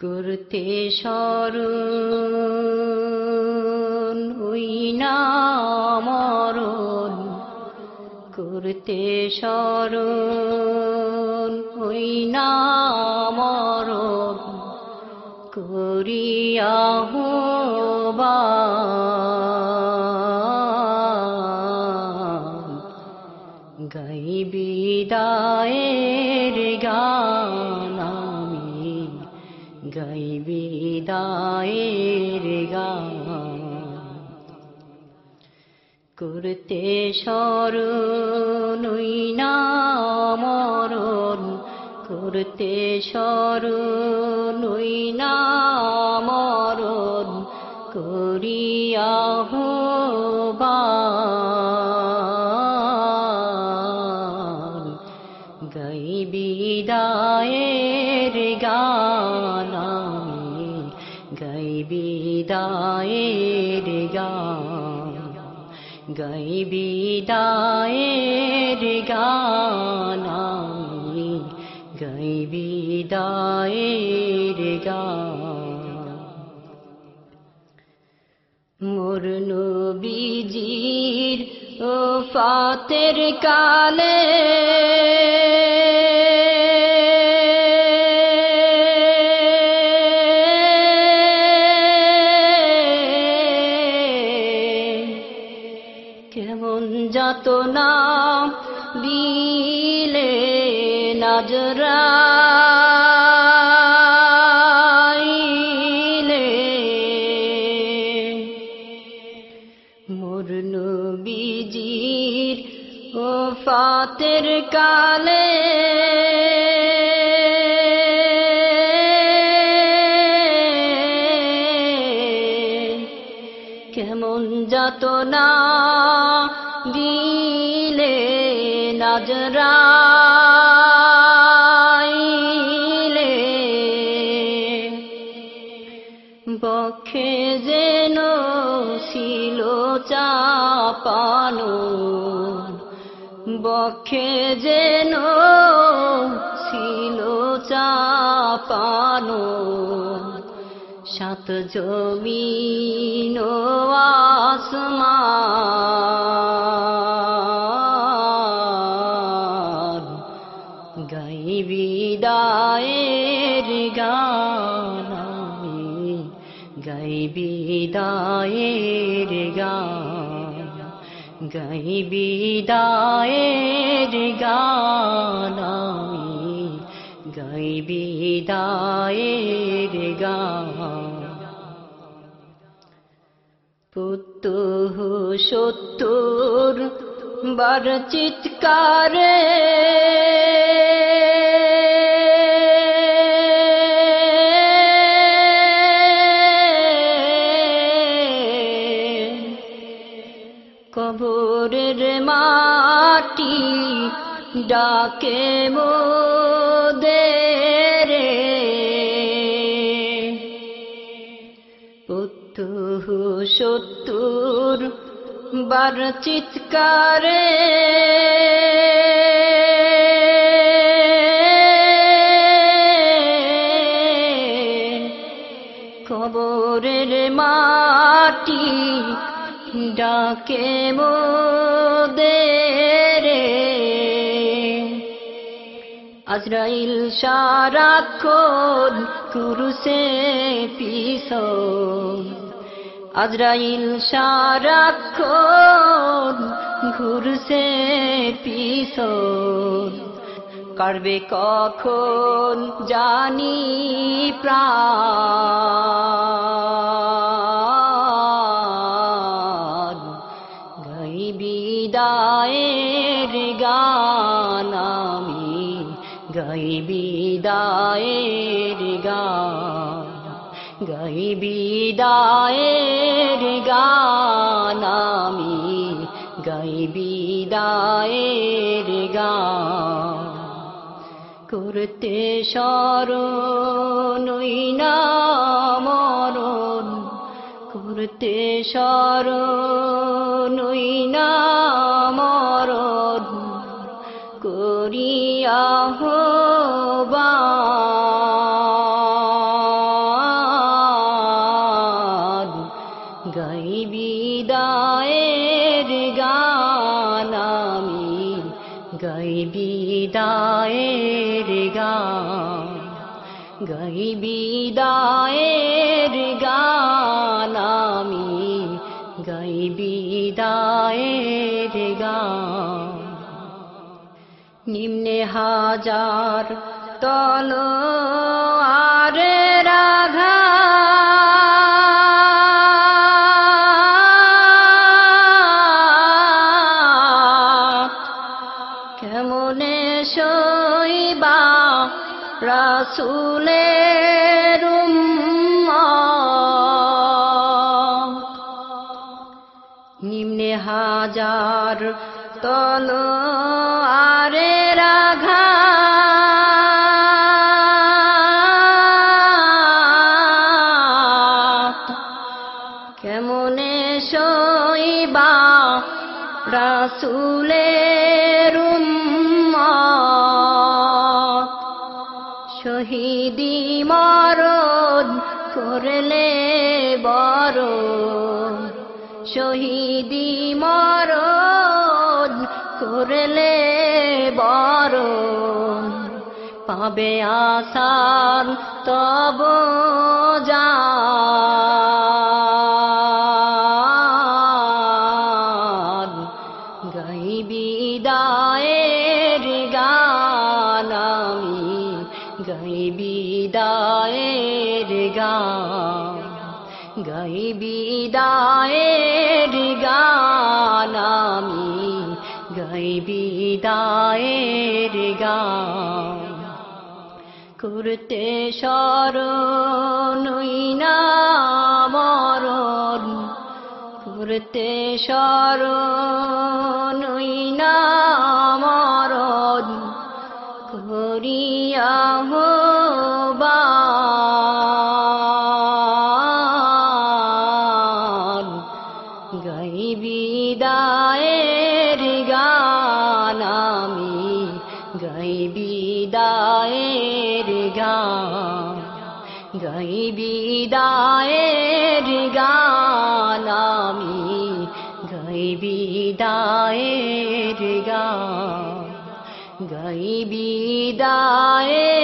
করতে স্মরণ হই না মরণ। করতে স্মরণ হই না মরণ। করিয়া গাই বিদায়ের গাই দায়ের গান করতে সরুই না মরণ করতে স্মরণই গান আমি গাই বিদায়ের গান। গাই বিদায়ের গান আমি, গাই বিদায়ের গান। মোর নবীজির ও ফাতের কালে না বিলে নাজরাইলে। মোর নবীজির ও ফাতের কালে কেমন যত না দিলে নাজরাইলে বক্ষে যেন ছিল চাপানো বক্ষে যেন ছিল চাপানো সাত জমিন আসমান। গান আমি গাই বিদায়ের গান, গাই বিদায়ের গান আমি, গাই বিদায়ের গান। সত্তর বার চিৎকারে কবরের মাটি ডাকে মোদেরে। পুতুহ সত্তর বার চিৎকারে। কবরের মাটি ডাকে মোদেরে। আজরাইল সারাক্ষণ কুরুসে পিস আজরাইল সারাক্ষণ ঘুরসে পিস করবে কখন জানি প্রাণ। বিদায়ের গান গাই বিদায়ের গান আমি গাই বিদায়ের গান করতে স্মরণই না মরণ, করতে স্মরণই না মরণ, করিয়া হবা বিদায়ের গান গাই বিদায়ের গান আমি গাই বিদায়ের গান। নিম্নে হাজার তল রাসুলের। নিম্নে হাজার তল আরে রাঘা কেমনে সইবা রাসুলের শহীদি মরণ করলে বড় শহীদি মরণ করলে বড় পাবে আসান তব জান গাই বিদায়ের গান, গাই বিদায়ের গান আমি, গাই বিদায়ের গান। করতে স্মরণই না মরণ, করতে স্মরণই না করিয়া হবান গাই বিদায়ের গান আমি গাই বিদায়ের গান গাই বিদায়ের গান আমি গাই বিদায়ের গান গাই বিদায়ের